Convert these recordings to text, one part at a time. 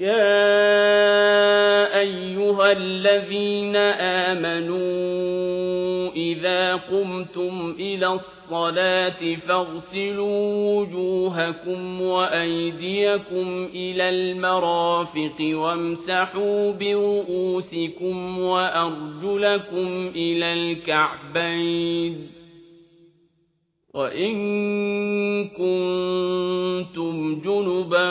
يَا أَيُّهَا الَّذِينَ آمَنُوا إِذَا قُمْتُمْ إِلَى الصَّلَاةِ فَاغْسِلُوا وُجُوهَكُمْ وَأَيْدِيَكُمْ إِلَى الْمَرَافِقِ وَامْسَحُوا بِرُءُوسِكُمْ وَأَرْجُلَكُمْ إِلَى الْكَعْبَيْنِ وَإِن كُنتُمْ جُنُبًا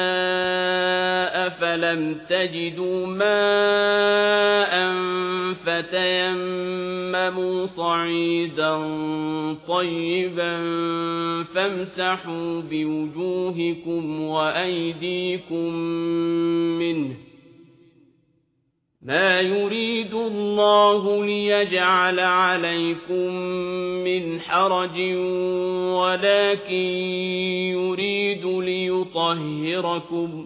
فَلَمْ تَجِدُوا مَاءً فَتَيَمَّمُوا صَعِيدًا طَيِّبًا فَامْسَحُوا بِوُجُوهِكُمْ وَأَيْدِيكُم مِّنْهُ مَا يُرِيدُ اللَّهُ لِيَجْعَلَ عَلَيْكُم مِّنْ حَرَجٍ وَلَٰكِن يُرِيدُ لِيُطَهِّرَكُمْ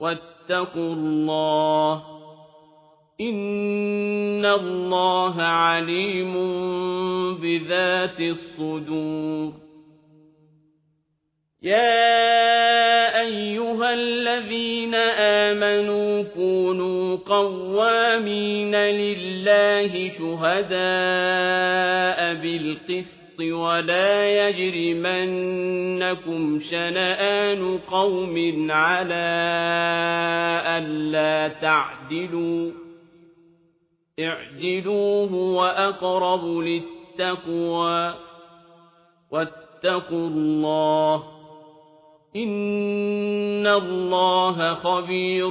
واتقوا الله إن الله عليم بذات الصدور. يا أيها الذين آمنوا كونوا قوامين لله شهداء بالقسط ولا يجرمنكم شنآن قوم على ألا تعدلوا اعدلوا هو أقرب للتقوى واتقوا الله إن الله خبير